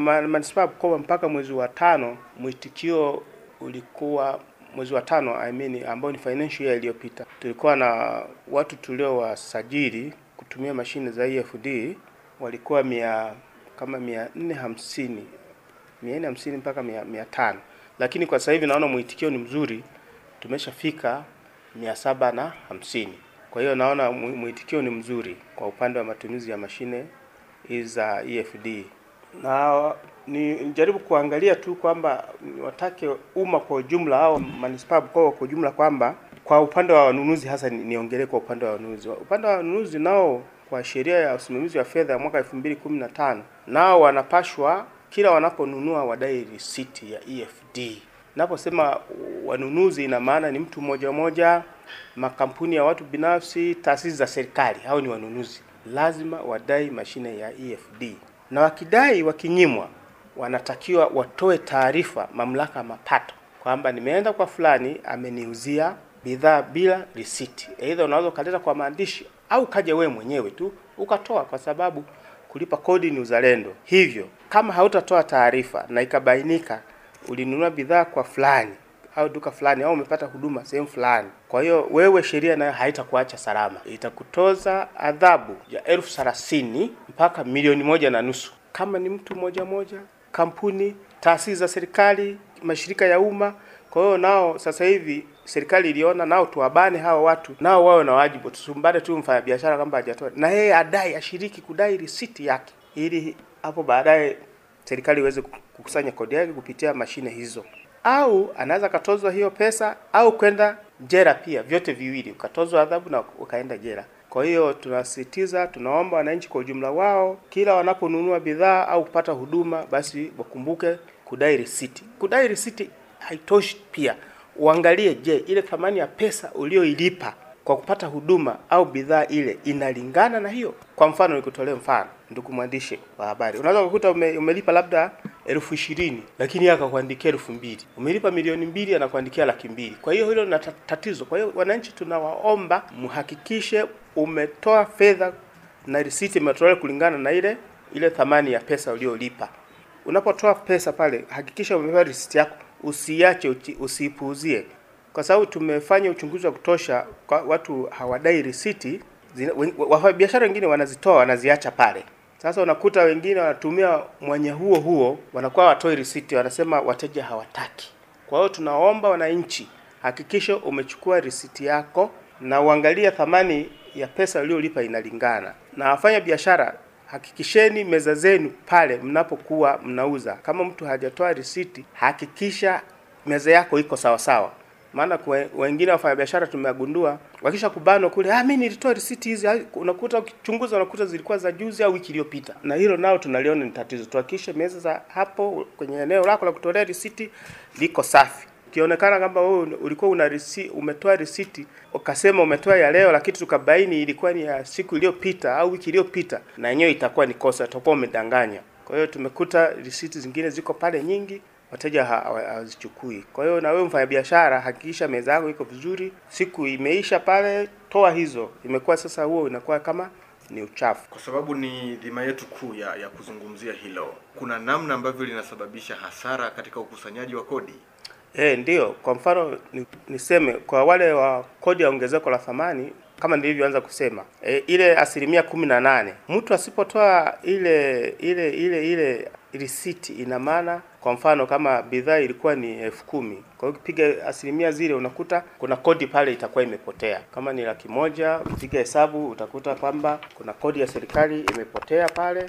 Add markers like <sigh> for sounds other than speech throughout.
ma- manispaa Bukoba mpaka mwezi wa tano mwitikio ulikuwa mwezi wa tano I mean, ambao ni financial year iliyopita, tulikuwa na watu tuliowasajili kutumia mashine za EFD walikuwa mia kama mia nne hamsini mia nne hamsini mpaka mia, mia tano. Lakini kwa sasa hivi naona mwitikio ni mzuri, tumeshafika mia saba na hamsini. Kwa hiyo naona mwi- mwitikio ni mzuri kwa upande wa matumizi ya mashine za EFD na ni nijaribu kuangalia tu kwamba watake umma kwa ujumla au manispaa Bukoba kwa ujumla kwamba kwa upande wa wanunuzi hasa ni- niongelee kwa upande wa wanunuzi. Upande wa wanunuzi nao kwa sheria ya usimamizi wa fedha ya mwaka 2015 nao wanapashwa kila wanaponunua wadai risiti ya EFD. Naposema wanunuzi, ina maana ni mtu mmoja mmoja, makampuni ya watu binafsi, taasisi za serikali, hao ni wanunuzi, lazima wadai mashine ya EFD, na wakidai, wakinyimwa, wanatakiwa watoe taarifa mamlaka ya mapato kwamba nimeenda kwa fulani ameniuzia bidhaa bila risiti. Aidha unaweza ukaleta kwa maandishi au kaja wewe mwenyewe tu ukatoa, kwa sababu kulipa kodi ni uzalendo. Hivyo kama hautatoa taarifa na ikabainika ulinunua bidhaa kwa fulani au duka fulani au umepata huduma sehemu fulani, kwa hiyo wewe, sheria nayo haitakuacha salama, itakutoza adhabu ya elfu thelathini mpaka milioni moja na nusu. Kama ni mtu moja moja, kampuni, taasisi za serikali, mashirika ya umma. Kwa hiyo nao sasa hivi serikali iliona nao tuwabane hao watu, nao wawe na wajibu, tusumbane tu mfanyabiashara kwamba hajatoa, na yeye adai, ashiriki kudai risiti yake, ili hapo baadaye serikali iweze kukusanya kodi yake kupitia mashine hizo, au anaweza akatozwa hiyo pesa au kwenda jera pia, vyote viwili, ukatozwa adhabu na ukaenda jera. Kwa hiyo tunasisitiza, tunaomba wananchi kwa ujumla wao, kila wanaponunua bidhaa au kupata huduma, basi wakumbuke kudai risiti. Kudai risiti haitoshi, pia uangalie, je, ile thamani ya pesa ulioilipa kwa kupata huduma au bidhaa ile inalingana na hiyo. Kwa mfano, nikutolee mfano, ndugu mwandishi wa habari, unaweza kukuta ume, umelipa labda elfu ishirini lakini yeye akakuandikia elfu mbili umelipa milioni mbili anakuandikia laki mbili Kwa hiyo hilo na tatizo. Kwa hiyo wananchi, tunawaomba mhakikishe umetoa fedha na risiti imetolewa kulingana na ile ile thamani ya pesa uliolipa. Unapotoa pesa pale, hakikisha umepewa risiti yako, usiache, usiipuuzie kwa sababu tumefanya uchunguzi wa kutosha kwa watu hawadai risiti. Wafanyabiashara wengine wanazitoa wanaziacha pale. Sasa unakuta wengine wanatumia mwanya huo huo, wanakuwa watoi risiti, wanasema wateja hawataki. Kwa hiyo tunaomba wananchi, hakikisha umechukua risiti yako na uangalia thamani ya pesa uliolipa inalingana. Na wafanya biashara, hakikisheni meza zenu pale mnapokuwa mnauza, kama mtu hajatoa risiti, hakikisha meza yako iko sawasawa. sawa maana wengine wafanyabiashara tumegundua wakisha kubanwa kule, ah, mimi nilitoa risiti hizi, unakuta ukichunguza unakuta zilikuwa za juzi au wiki iliyopita, na hilo nao tunaliona ni tatizo. Tuhakikishe meza za hapo kwenye eneo lako la kutolea risiti liko safi. Ukionekana kwamba wewe ulikuwa una risi, umetoa risiti ukasema umetoa ya leo, lakini tukabaini ilikuwa ni ya siku iliyopita au wiki iliyopita, na yenyewe itakuwa ni kosa, utakuwa umedanganya. Kwa hiyo tumekuta risiti zingine ziko pale nyingi wateja hawazichukui. Kwa hiyo na wewe mfanyabiashara, hakikisha meza yako iko vizuri. Siku imeisha pale, toa hizo. Imekuwa sasa, huo inakuwa kama ni uchafu. Kwa sababu ni dhima yetu kuu ya, ya kuzungumzia hilo, kuna namna ambavyo linasababisha hasara katika ukusanyaji wa kodi. E, ndiyo. Kwa mfano ni, niseme kwa wale wa kodi ya ongezeko la thamani kama nilivyoanza kusema e, ile asilimia kumi na nane mtu asipotoa ile ile ile ile risiti, ina maana kwa mfano kama bidhaa ilikuwa ni elfu kumi kwa hiyo ukipiga asilimia zile unakuta kuna kodi pale itakuwa imepotea. Kama ni laki moja ukipiga hesabu utakuta kwamba kuna kodi ya serikali imepotea pale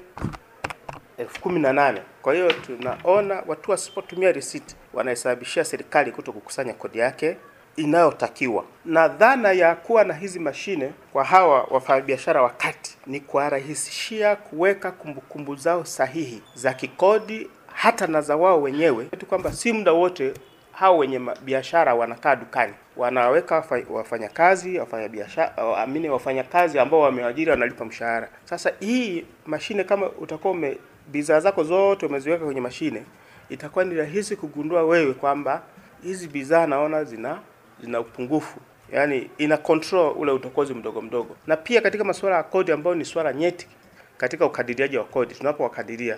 elfu kumi na nane. Kwa hiyo tunaona watu wasipotumia risiti wanahesabishia serikali kuto kukusanya kodi yake inayotakiwa. Na dhana ya kuwa na hizi mashine kwa hawa wafanyabiashara wakati ni kuwarahisishia kuweka kumbukumbu zao sahihi za kikodi hata na za wao wenyewe, tu kwamba si muda wote hao wenye biashara wanakaa dukani, wanaweka wafanyakazi wafanyabiashara amini wafanyakazi ambao wameajiri wanalipa mshahara. Sasa hii mashine kama utakuwa ume bidhaa zako zote umeziweka kwenye mashine, itakuwa ni rahisi kugundua wewe kwamba hizi bidhaa naona zina zina upungufu, yaani ina control ule utokozi mdogo mdogo. Na pia katika masuala ya kodi ambayo ni swala nyeti katika ukadiriaji wa kodi, tunapowakadiria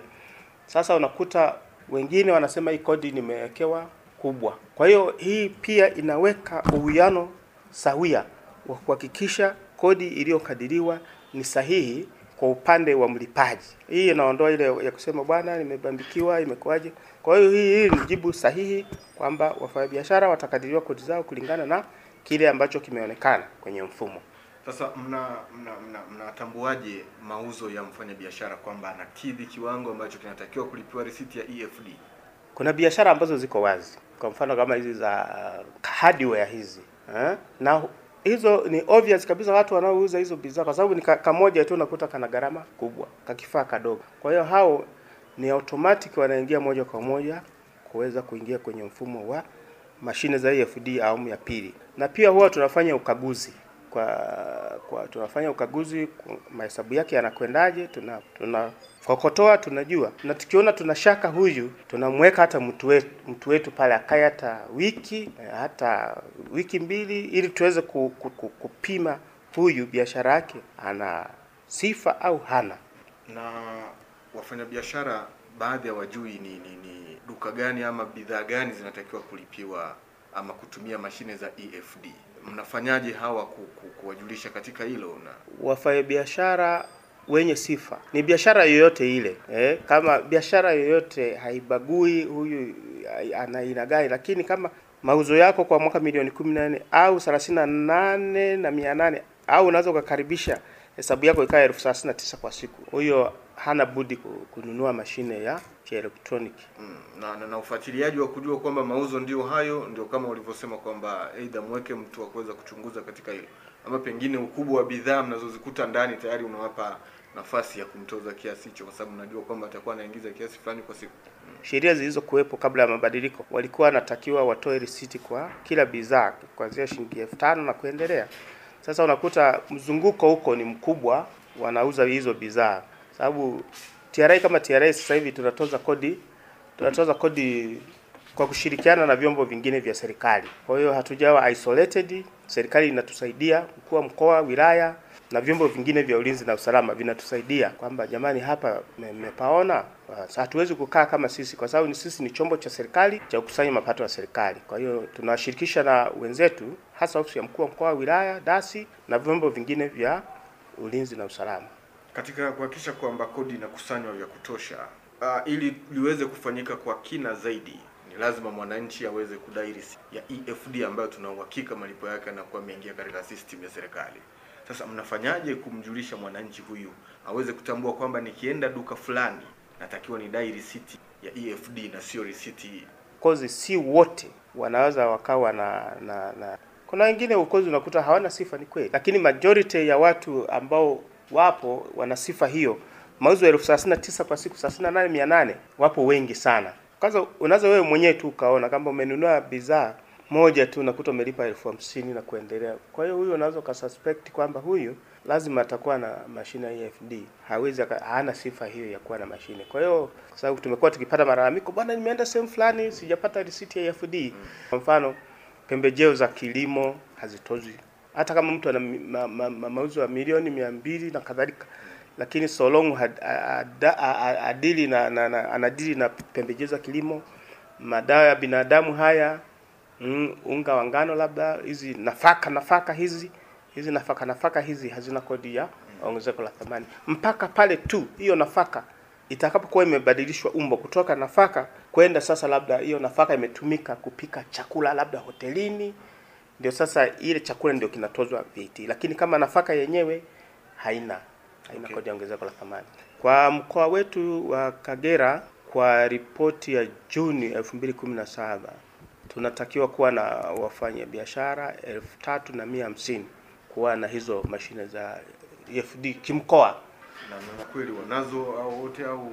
Sasa unakuta wengine wanasema hii kodi nimewekewa kubwa. Kwa hiyo hii pia inaweka uwiano sawia wa kuhakikisha kodi iliyokadiriwa ni sahihi kwa upande wa mlipaji. Hii inaondoa ile ya kusema bwana, nimebambikiwa, imekuwaje. Kwa hiyo hii, hii ni jibu sahihi kwamba wafanyabiashara watakadiriwa kodi zao kulingana na kile ambacho kimeonekana kwenye mfumo. Sasa mna mnatambuaje mna, mna mauzo ya mfanyabiashara kwamba anakidhi kiwango ambacho kinatakiwa kulipiwa risiti ya EFD? Kuna biashara ambazo ziko wazi, kwa mfano kama hizi za uh, hardware hizi eh? na hizo ni obvious kabisa watu wanaouza hizo bidhaa, kwa sababu ni kamoja tu unakuta kana gharama kubwa, kakifaa kadogo. Kwa hiyo hao ni automatic wanaingia moja kwa moja kuweza kuingia kwenye mfumo wa mashine za EFD awamu ya pili, na pia huwa tunafanya ukaguzi kwa, kwa tunafanya ukaguzi mahesabu yake yanakwendaje, tuna tunakokotoa, tunajua na tukiona tuna shaka huyu, tunamweka hata mtu wetu mtu wetu pale akae hata wiki hata wiki mbili, ili tuweze ku, ku, ku, kupima huyu biashara yake ana sifa au hana. Na wafanyabiashara baadhi ya wajui ni, ni, ni duka gani ama bidhaa gani zinatakiwa kulipiwa ama kutumia mashine za EFD. Mnafanyaje hawa ku, ku, kuwajulisha katika hilo? Na wafanyabiashara wenye sifa ni biashara yoyote ile eh, kama biashara yoyote haibagui huyu ana aina gani, lakini kama mauzo yako kwa mwaka milioni kumi na nne au thelathini na nane na mia nane au unaweza ukakaribisha hesabu yako ikawa elfu thelathini na tisa kwa siku, huyo hana budi kununua mashine ya kielektroniki. Mm, na, na, na ufuatiliaji wa kujua kwamba mauzo ndio hayo, ndio kama ulivyosema kwamba aidha mweke mtu wa kuweza kuchunguza katika hilo, ama pengine ukubwa wa bidhaa mnazozikuta ndani tayari unawapa nafasi ya kumtoza kiasi hicho, kwa sababu najua kwamba atakuwa anaingiza kiasi fulani kwa siku. Mm. Sheria zilizokuwepo kabla ya mabadiliko walikuwa wanatakiwa watoe risiti kwa kila bidhaa kuanzia shilingi elfu tano na kuendelea. Sasa unakuta mzunguko huko ni mkubwa, wanauza hizo bidhaa sababu TRA kama TRA sasa hivi tunatoza kodi tunatoza kodi kwa kushirikiana na vyombo vingine vya serikali. Kwa hiyo hatujawa isolated, serikali inatusaidia, mkuu wa mkoa, wilaya na vyombo vingine vya ulinzi na usalama vinatusaidia kwamba jamani, hapa mmepaona, hatuwezi kukaa kama sisi, kwa sababu sisi ni chombo cha serikali cha kukusanya mapato ya serikali. Kwa hiyo tunawashirikisha na wenzetu, hasa ofisi ya mkuu wa mkoa, wa wilaya, dasi na vyombo vingine vya ulinzi na usalama katika kuhakikisha kwamba kodi inakusanywa vya kutosha. Uh, ili liweze kufanyika kwa kina zaidi, ni lazima mwananchi aweze kudai risiti ya EFD ambayo tuna uhakika malipo yake yanakuwa ameingia katika system ya serikali. Sasa mnafanyaje kumjulisha mwananchi huyu aweze kutambua kwamba nikienda duka fulani natakiwa ni dai risiti ya EFD na sio risiti? Kozi si wote wanaweza wakawa na, na, na kuna wengine ukozi unakuta hawana sifa, ni kweli, lakini majority ya watu ambao wapo wana sifa hiyo, mauzo elfu thelathini na tisa kwa siku thelathini na nane mia nane wapo wengi sana. Kwanza unaweza wewe mwenyewe tu ukaona kama umenunua bidhaa moja tu nakuta umelipa elfu hamsini na kuendelea. Kwa hiyo huyu unaweza ukasuspect kwamba huyu lazima atakuwa na mashine ya EFD, hawezi hana sifa hiyo ya kuwa na mashine. Kwa hiyo kwa sababu tumekuwa tukipata malalamiko, bwana, nimeenda sehemu fulani sijapata risiti ya EFD. Kwa mfano pembejeo za kilimo hazitozwi hata kama mtu ana ma, ma, ma, mauzo ya milioni mia mbili na kadhalika, lakini so long adili na, na, na anadili na pembejeo za kilimo, madawa ya binadamu haya mm, unga wa ngano, labda hizi nafaka nafaka hizi hizi nafaka nafaka hizi hazina kodi ya ongezeko la thamani mpaka pale tu hiyo nafaka itakapokuwa imebadilishwa umbo kutoka nafaka kwenda sasa, labda hiyo nafaka imetumika kupika chakula labda hotelini ndio sasa ile chakula ndio kinatozwa VAT, lakini kama nafaka yenyewe haina haina Okay. kodi ya ongezeko la thamani. Kwa mkoa wetu wa Kagera, kwa ripoti ya Juni 2017 tunatakiwa kuwa na wafanya biashara elfu tatu na mia hamsini kuwa na hizo mashine za EFD kimkoa, Na kweli wanazo au wote au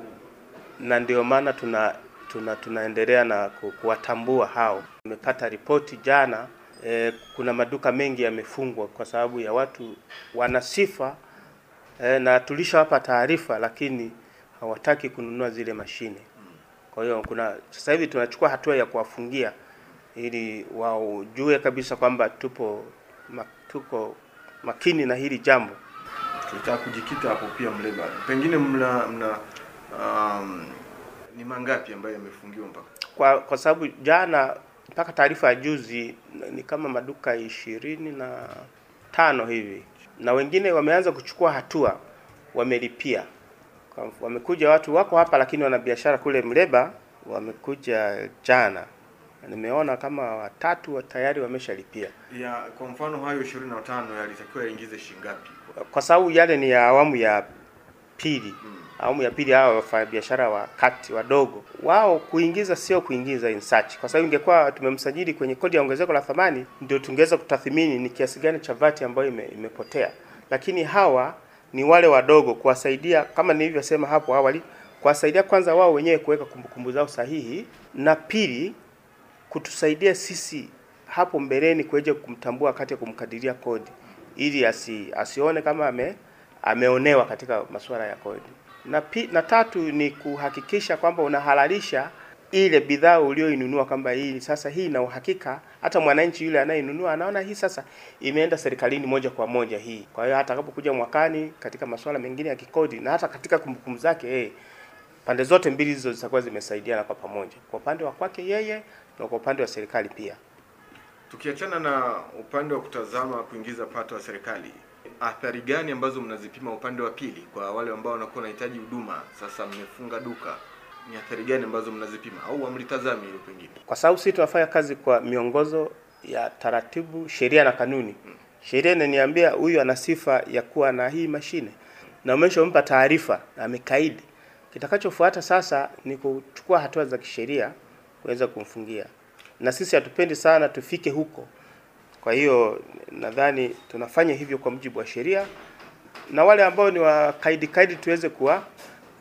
na ndio maana tuna tuna tunaendelea na kuwatambua hao. Nimepata ripoti jana eh, kuna maduka mengi yamefungwa kwa sababu ya watu wana sifa eh, na tulishawapa taarifa lakini hawataki kununua zile mashine. Kwa hiyo kuna sasa hivi tunachukua hatua ya kuwafungia ili waujue kabisa kwamba tupo ma, tuko makini na hili jambo. tulitaka kujikita hapo pia Mleba, pengine mna mna um, Ni mangapi ambayo yamefungiwa mpaka kwa kwa sababu jana mpaka taarifa ya juzi ni kama maduka ishirini na tano hivi, na wengine wameanza kuchukua hatua, wamelipia. Wamekuja watu wako hapa, lakini wana biashara kule Mleba, wamekuja jana, nimeona kama watatu wa tayari wameshalipia, ya kwa mfano hayo 25 yalitakiwa yaingize shilingi ngapi? kwa sababu yale ni ya awamu ya pili hmm. awamu ya pili hao wafanyabiashara wa kati wadogo wao kuingiza sio kuingiza in search, kwa sababu ingekuwa tumemsajili kwenye kodi ya ongezeko la thamani, ndio tungeweza kutathimini ni kiasi gani cha vati ambayo ime, imepotea. Lakini hawa ni wale wadogo, kuwasaidia kama nilivyosema hapo awali, kuwasaidia kwanza wao wenyewe kuweka kumbukumbu zao sahihi, na pili kutusaidia sisi hapo mbeleni kuweje kumtambua wakati ya kumkadiria kodi, ili asi, asione kama ame, ameonewa katika masuala ya kodi. Na, pi, na tatu ni kuhakikisha kwamba unahalalisha ile bidhaa ulioinunua kwamba hii sasa hii ina uhakika, hata mwananchi yule anayenunua anaona hii sasa imeenda serikalini moja kwa moja hii. Kwa hiyo hata atakapokuja mwakani katika masuala mengine ya kikodi na hata katika kumbukumbu zake hey, pande zote mbili hizo zitakuwa zimesaidiana kwa pamoja, kwa upande wa kwake yeye na kwa upande wa serikali pia. Tukiachana na upande wa kutazama kuingiza pato wa serikali, athari gani ambazo mnazipima upande wa pili kwa wale ambao wanakuwa wanahitaji huduma? Sasa mmefunga duka, ni athari gani ambazo mnazipima au hamlitazami hilo pengine? kwa sababu sisi tunafanya kazi kwa miongozo ya taratibu, sheria na kanuni. hmm. Sheria inaniambia huyu ana sifa ya kuwa na hii mashine na umeshampa taarifa na amekaidi. Kitakachofuata sasa ni kuchukua hatua za kisheria kuweza kumfungia, na sisi hatupendi sana tufike huko. Kwa hiyo nadhani tunafanya hivyo kwa mujibu wa sheria, na wale ambao ni wakaidi kaidi tuweze kuwa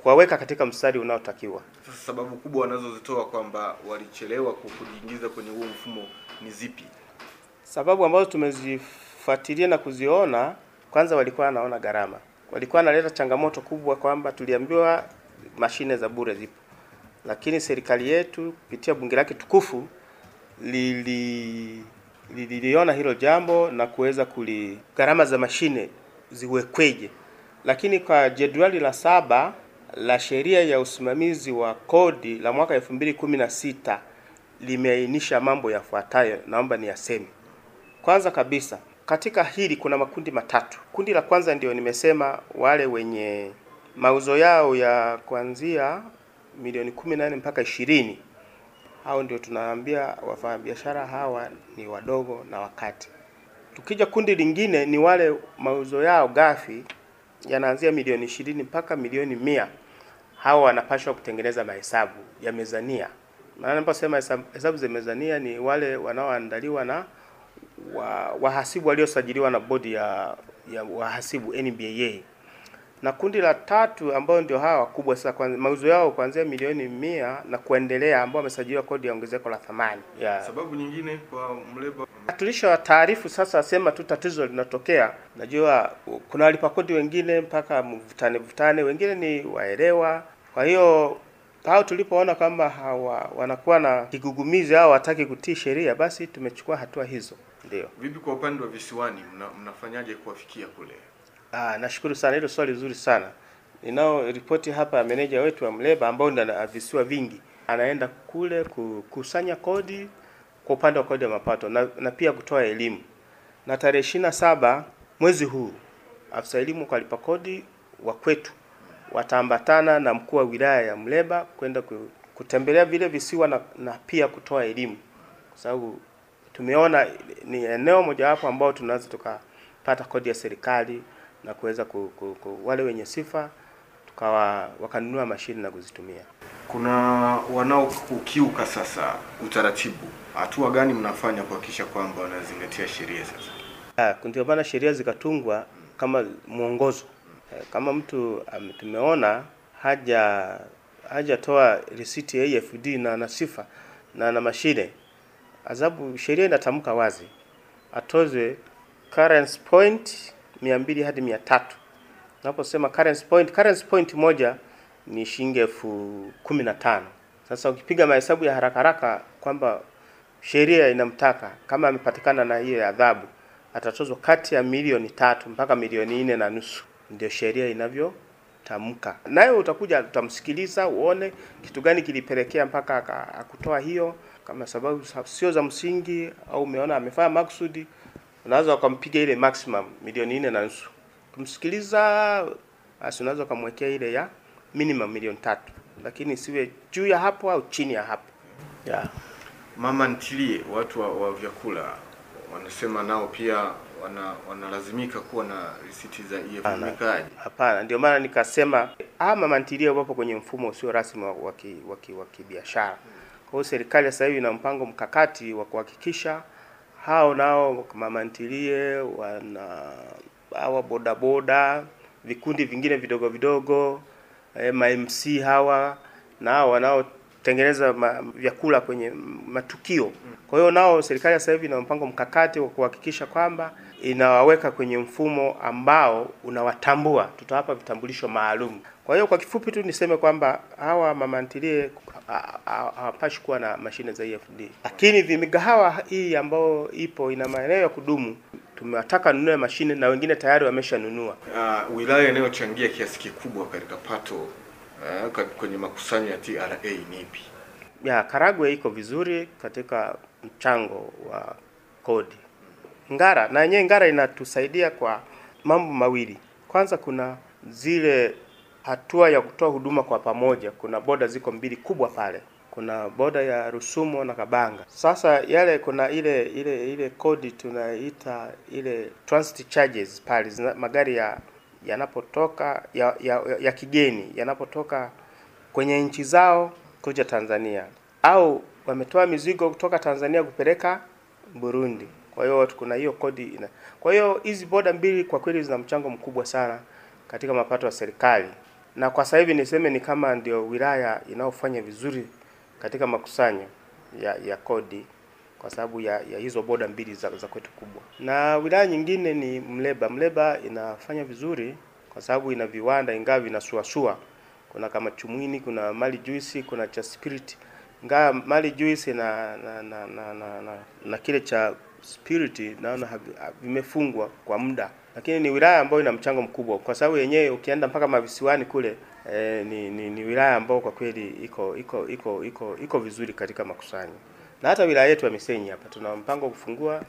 kuwaweka katika mstari unaotakiwa. Sasa sababu kubwa wanazozitoa kwamba walichelewa ku- kujiingiza kwenye huo mfumo ni zipi? Sababu ambazo tumezifuatilia na kuziona, kwanza walikuwa wanaona gharama, walikuwa wanaleta changamoto kubwa kwamba tuliambiwa mashine za bure zipo, lakini serikali yetu kupitia bunge lake tukufu lili liliona hilo jambo na kuweza kuli gharama za mashine ziwekweje, lakini kwa jedwali la saba la sheria ya usimamizi wa kodi la mwaka 2016 limeainisha mambo yafuatayo, naomba ni niyaseme. Kwanza kabisa, katika hili kuna makundi matatu. Kundi la kwanza ndio nimesema wale wenye mauzo yao ya kuanzia milioni 18 mpaka ishirini. Hao ndio tunaambia wafanyabiashara hawa ni wadogo na wakati. Tukija kundi lingine ni wale mauzo yao ghafi yanaanzia milioni ishirini mpaka milioni mia. Hao wanapashwa kutengeneza mahesabu ya mezania. Maana naposema hesabu za mezania ni wale wanaoandaliwa na wa, wahasibu waliosajiliwa na bodi ya, ya wahasibu NBAA. Na kundi la tatu ambao ndio hawa wakubwa sasa, mauzo yao kuanzia milioni mia na kuendelea, ambao wamesajiliwa kodi ya ongezeko la thamani yeah. Sababu nyingine kwa mleba Tulisha taarifu sasa, sema tu tatizo linatokea. Najua kuna walipa kodi wengine mpaka mvutane mvutane, wengine ni waelewa. Kwa hiyo hao tulipoona kwamba hawa wanakuwa na kigugumizi au wataki kutii sheria, basi tumechukua hatua hizo. Ndio. vipi kwa upande wa visiwani, mna, mnafanyaje kuwafikia kule? Ah, nashukuru sana, hilo swali zuri sana. Ninao ripoti hapa ya meneja wetu wa Mleba ambao ndio visiwa vingi, anaenda kule kukusanya kodi kwa upande wa kodi ya mapato na, na pia kutoa elimu. Na tarehe ishirini na saba mwezi huu afisa elimu kwa lipa kodi wa kwetu wataambatana na mkuu wa wilaya ya Mleba kwenda kutembelea vile visiwa na, na pia kutoa elimu, kwa sababu tumeona ni eneo mojawapo ambao tunaweza tukapata kodi ya serikali na kuweza ku, ku, ku, wale wenye sifa tukawa wakanunua mashine na kuzitumia. Kuna wanaokukiuka sasa utaratibu, hatua gani mnafanya kuhakikisha kwamba wanazingatia sheria sasa? Ah, ndio maana sheria zikatungwa kama mwongozo. Eh, Kama mtu tumeona haja hajatoa risiti ya AFD na na sifa na na mashine, adhabu sheria inatamka wazi atozwe currency point 200 hadi 300. Naposema currency point, currency point moja ni shilingi elfu kumi na tano. Sasa ukipiga mahesabu ya haraka haraka kwamba sheria inamtaka kama amepatikana na hiyo adhabu atatozwa kati ya milioni tatu mpaka milioni nne na nusu, ndio sheria inavyotamka. Nayo utakuja utamsikiliza, uone kitu gani kilipelekea mpaka akutoa hiyo, kama sababu sio za msingi au umeona amefanya makusudi, unaweza ukampiga ile maximum milioni nne na nusu. Kumsikiliza basi unaweza ukamwekea ile ya minimum milioni tatu, lakini siwe juu ya hapo au chini ya hapo yeah. Mama ntilie, watu wa, wa vyakula wanasema nao pia wana wanalazimika kuwa na risiti za EFD. Hapana. Hapana, ndio maana nikasema ah, mama ntilie wapo kwenye mfumo usio rasmi wa kibiashara. Kwa hiyo serikali sasa hivi ina mpango mkakati wa kuhakikisha hao nao mamantilie wana hawa bodaboda, vikundi vingine vidogo vidogo, eh, ma MC hawa na hao wanaotengeneza vyakula kwenye matukio. Kwa hiyo nao serikali sasa hivi ina mpango mkakati wa kuhakikisha kwamba inawaweka kwenye mfumo ambao unawatambua, tutawapa vitambulisho maalum. Kwa hiyo kwa kifupi tu niseme kwamba hawa mama ntilie ha- ha- hawapashi kuwa na mashine za EFD, lakini vimigahawa hii ambayo ipo ina maeneo ya kudumu, tumewataka nunue mashine na wengine tayari wameshanunua. Uh, wilaya inayochangia kiasi kikubwa katika pato uh, kwenye makusanyo ya TRA ni ipi? ya Karagwe iko vizuri katika mchango wa kodi. Ngara na yenyewe Ngara inatusaidia kwa mambo mawili. Kwanza kuna zile hatua ya kutoa huduma kwa pamoja. Kuna boda ziko mbili kubwa pale, kuna boda ya Rusumo na Kabanga. Sasa yale kuna ile ile ile kodi tunaita ile transit charges pale, magari ya yanapotoka ya, ya, ya kigeni yanapotoka kwenye nchi zao kuja Tanzania au wametoa mizigo kutoka Tanzania kupeleka Burundi. Kwa hiyo kuna hiyo kodi ina. Kwa hiyo hizi boda mbili kwa kweli zina mchango mkubwa sana katika mapato ya serikali, na kwa sasa hivi niseme ni kama ndio wilaya inayofanya vizuri katika makusanyo ya, ya kodi kwa sababu ya, ya hizo boda mbili za, za kwetu kubwa, na wilaya nyingine ni Mleba. Mleba inafanya vizuri kwa sababu ina viwanda ingawa vinasuasua. Kuna kama Chumwini, kuna Mali Juice, kuna cha Spirit. Ingawa Mali Juice na na, na, na, na, na, na kile cha Spirit naona vimefungwa kwa muda, lakini ni wilaya ambayo ina mchango mkubwa kwa sababu yenyewe ukienda mpaka mavisiwani kule e, ni, ni, ni wilaya ambayo kwa kweli iko iko iko iko iko vizuri katika makusanyo, na hata wilaya yetu ya Misenyi hapa tuna mpango kufungua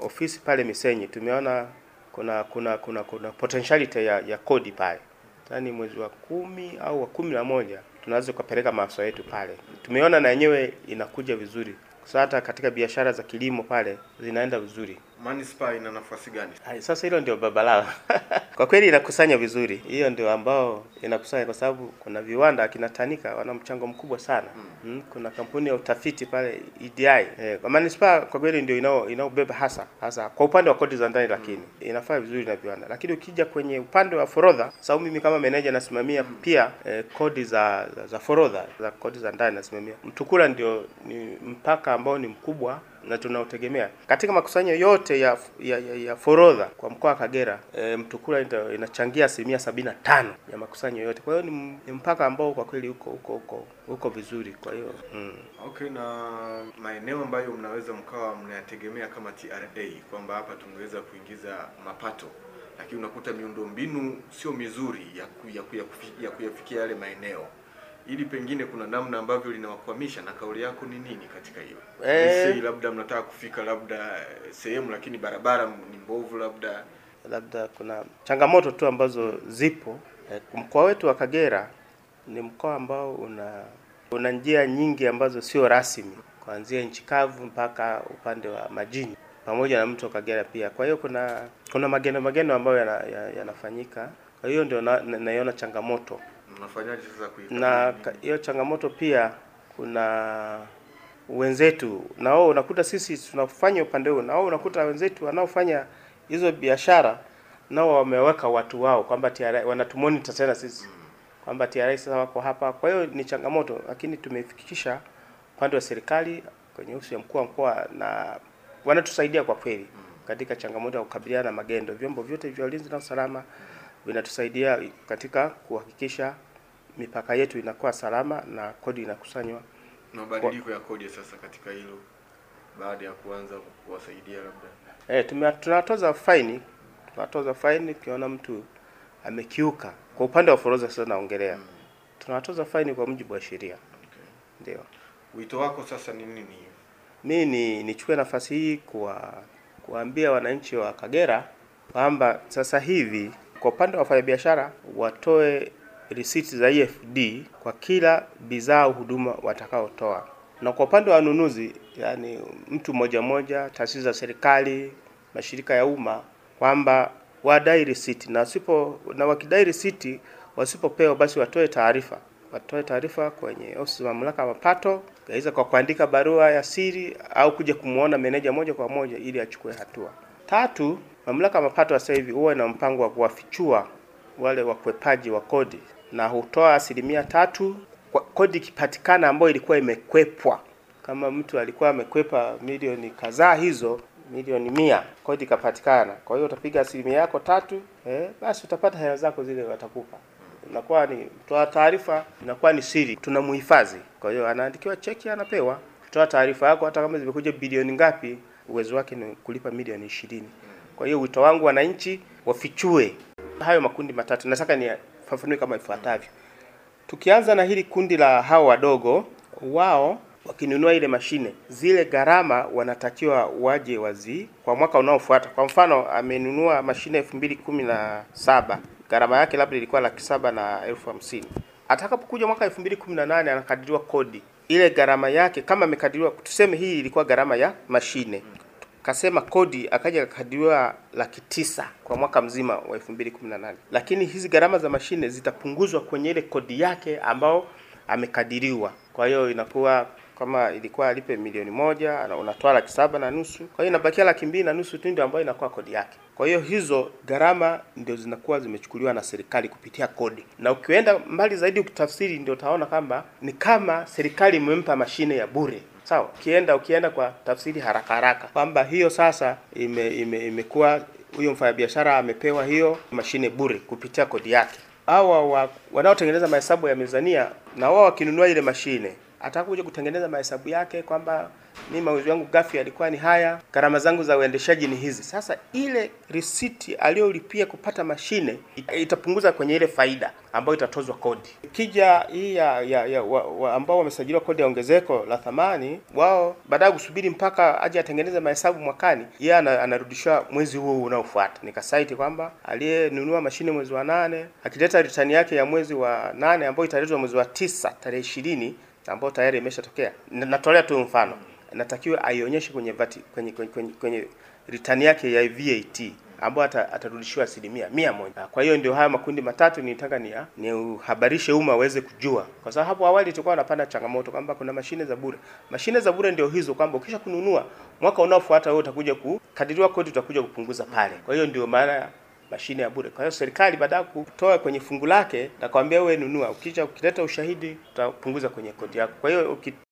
ofisi pale Misenyi. Tumeona kuna kuna kuna kuna potentiality ya, ya kodi pale, yaani mwezi wa kumi au wa kumi na moja tunaweza kupeleka maafisa yetu pale. Tumeona na yenyewe inakuja vizuri, kwa hata katika biashara za kilimo pale zinaenda vizuri. Manispaa ina nafasi gani? Hai, Sasa hilo ndio babalao <laughs> kwa kweli inakusanya vizuri, hiyo ndio ambao inakusanya, kwa sababu kuna viwanda akina Tanika wana mchango mkubwa sana mm. Kuna kampuni ya utafiti pale EDI eh, kwa manispaa kwa kweli ndio inao inaobeba hasa hasa kwa upande wa kodi za ndani, lakini inafaa vizuri na viwanda. Lakini ukija kwenye upande wa forodha, sababu mimi kama meneja nasimamia pia eh, kodi za, za, za forodha za kodi za ndani nasimamia. Mtukula ndio ni mpaka ambao ni mkubwa na tunaotegemea katika makusanyo yote ya ya, ya, ya forodha kwa mkoa wa Kagera. E, Mtukula inachangia asilimia sabini na tano ya makusanyo yote. Kwa hiyo ni, mpaka ambao kwa kweli uko uko uko uko vizuri. Kwa hiyo mm. Okay, na maeneo ambayo mnaweza mkawa mnayategemea kama TRA kwamba hapa tungeweza kuingiza mapato, lakini unakuta miundombinu sio mizuri ya kuyafikia yale maeneo, ili pengine kuna namna ambavyo linawakwamisha, na kauli yako ni nini katika hiyo? Eh. Labda mnataka kufika labda eh, sehemu lakini barabara ni mbovu labda labda kuna changamoto tu ambazo zipo. E, mkoa wetu wa Kagera ni mkoa ambao una una njia nyingi ambazo sio rasmi kuanzia nchi kavu mpaka upande wa majini pamoja na mto Kagera pia. Kwa hiyo kuna kuna mageno magendo ambayo yanafanyika, ya- ya Kwa hiyo ndio na- na- naiona changamoto mnafanyaje sasa kuikabili na hiyo changamoto pia kuna wenzetu na wao unakuta sisi tunafanya upande huu na wao unakuta wenzetu wanaofanya hizo biashara nao wameweka watu wao kwamba TRA wanatumonita tena sisi kwamba TRA sasa wako hapa. Kwa hiyo ni changamoto, lakini tumefikisha upande wa serikali kwenye ofisi ya mkuu wa mkoa na wanatusaidia kwa kweli katika changamoto ya kukabiliana na magendo. Vyombo vyote vya ulinzi na usalama vinatusaidia katika kuhakikisha mipaka yetu inakuwa salama na kodi inakusanywa. Na mabadiliko ya kodi sasa katika hilo baada ya kuanza kuwasaidia labda Eh, tume tunatoza faini, tunatoza faini ukiona mtu amekiuka kwa upande wa forodha sasa naongelea, tunawatoza faini kwa mujibu wa sheria. Ndio Wito wako sasa ni nini? mi ni nichukue nafasi hii kuwa kuwaambia wananchi wa Kagera kwamba sasa hivi kwa upande wa wafanyabiashara watoe risiti za EFD kwa kila bidhaa au huduma watakaotoa, na kwa upande wa wanunuzi, yani mtu mmoja mmoja, taasisi za serikali, mashirika ya umma, kwamba wadai risiti. Na wasipo na wakidai risiti wasipopewa, basi watoe taarifa. Watoe taarifa kwenye ofisi za mamlaka ya mapato, aidha kwa kuandika barua ya siri au kuja kumwona meneja moja kwa moja ili achukue hatua. Tatu, mamlaka ya mapato sasa hivi huwa ina mpango wa kuwafichua wale wakwepaji wa kodi na hutoa asilimia tatu kwa kodi ikipatikana ambayo ilikuwa imekwepwa. Kama mtu alikuwa amekwepa milioni kadhaa hizo milioni mia kodi ikapatikana, kwa hiyo utapiga asilimia yako tatu, eh, basi utapata hela zako zile watakupa inakuwa ni toa taarifa, inakuwa ni siri, tunamuhifadhi. Kwa hiyo anaandikiwa cheki, anapewa. Toa taarifa yako, hata kama zimekuja bilioni ngapi, uwezo wake ni kulipa milioni ishirini. Kwa hiyo wito wangu wananchi wafichue hayo makundi matatu. Nataka nifafanue kama ifuatavyo. Tukianza na hili kundi la hao wadogo, wao wakinunua ile mashine, zile gharama wanatakiwa waje wazi kwa mwaka unaofuata. Kwa mfano, amenunua mashine elfu mbili kumi na saba gharama yake labda ilikuwa laki saba na elfu hamsini atakapokuja mwaka elfu mbili kumi na nane anakadiriwa kodi ile gharama yake, kama amekadiriwa, tuseme hii ilikuwa gharama ya mashine, kasema kodi akaja kakadiriwa laki tisa kwa mwaka mzima wa elfu mbili kumi na nane lakini hizi gharama za mashine zitapunguzwa kwenye ile kodi yake ambao amekadiriwa. Kwa hiyo inakuwa kama ilikuwa alipe milioni moja unatoa laki saba na nusu, kwa hiyo inabakia laki mbili na nusu tu ndio ambayo inakuwa kodi yake. Kwa hiyo hizo gharama ndio zinakuwa zimechukuliwa na serikali kupitia kodi, na ukienda mbali zaidi ukitafsiri, ndio utaona kwamba ni kama serikali imempa mashine ya bure. Sawa, ukienda ukienda kwa tafsiri haraka haraka kwamba hiyo sasa ime, ime, imekuwa huyo mfanyabiashara amepewa hiyo mashine bure kupitia kodi yake. Hawa wanaotengeneza mahesabu ya mizania na wao wakinunua ile mashine atakuja kutengeneza mahesabu yake kwamba mimi mauzo yangu gafi yalikuwa ni haya, gharama zangu za uendeshaji ni hizi. Sasa ile risiti aliyolipia kupata mashine itapunguza kwenye ile faida ambayo itatozwa kodi. Ikija hii ya, ya, ya wa, wa, ambao wamesajiliwa kodi ya ongezeko la thamani, wao baadaye kusubiri mpaka aje atengeneze mahesabu mwakani, yeye ana, anarudishwa mwezi huo unaofuata. Nikasaiti kwamba aliyenunua mashine mwezi wa nane akileta ritani yake ya mwezi wa nane ambayo italetwa mwezi wa tisa tarehe ishirini ambayo tayari imeshatokea. Na- Natolea tu mfano, natakiwa aionyeshe kwenye vati, kwenye, kwenye, kwenye, kwenye ritani yake ya VAT ambayo atarudishiwa asilimia mia moja. Kwa hiyo ndio haya makundi matatu nitaka ni niuhabarishe umma aweze kujua, kwa sababu hapo awali tulikuwa tunapanda changamoto kwamba kuna mashine za bure. Mashine za bure ndio hizo, kwamba ukisha kununua mwaka unaofuata wewe utakuja kukadiriwa kodi, utakuja kupunguza pale. Kwa hiyo ndio maana mashine ya bure. Kwa hiyo serikali baada ya kutoa kwenye fungu lake na kwambia wewe nunua, ukija ukileta ushahidi tutapunguza kwenye kodi yako. Kwa hiyo